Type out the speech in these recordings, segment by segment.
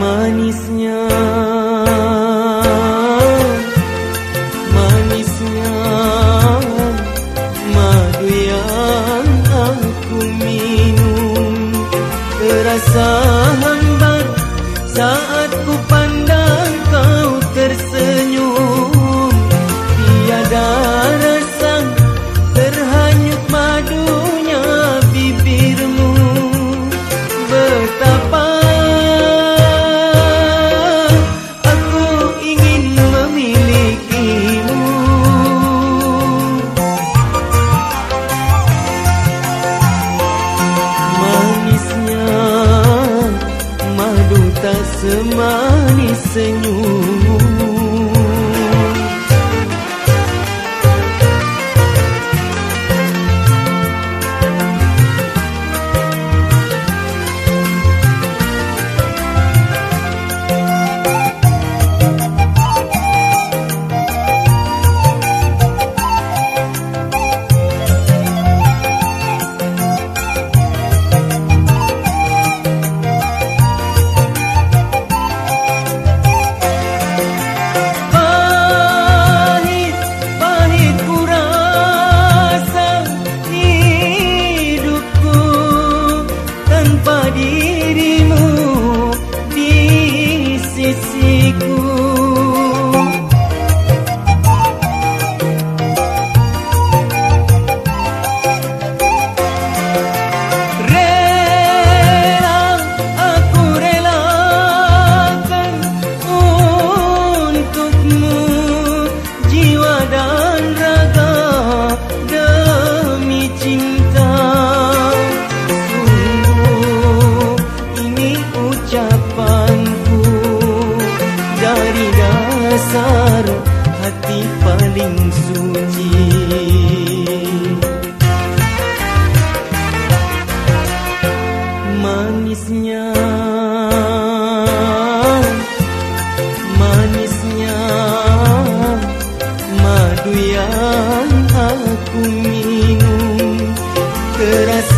manisnya manisnya madu yang aku minum. Terasa hambar saat ku My.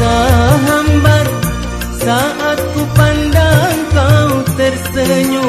terhambat saat ku pandang kau tersenyum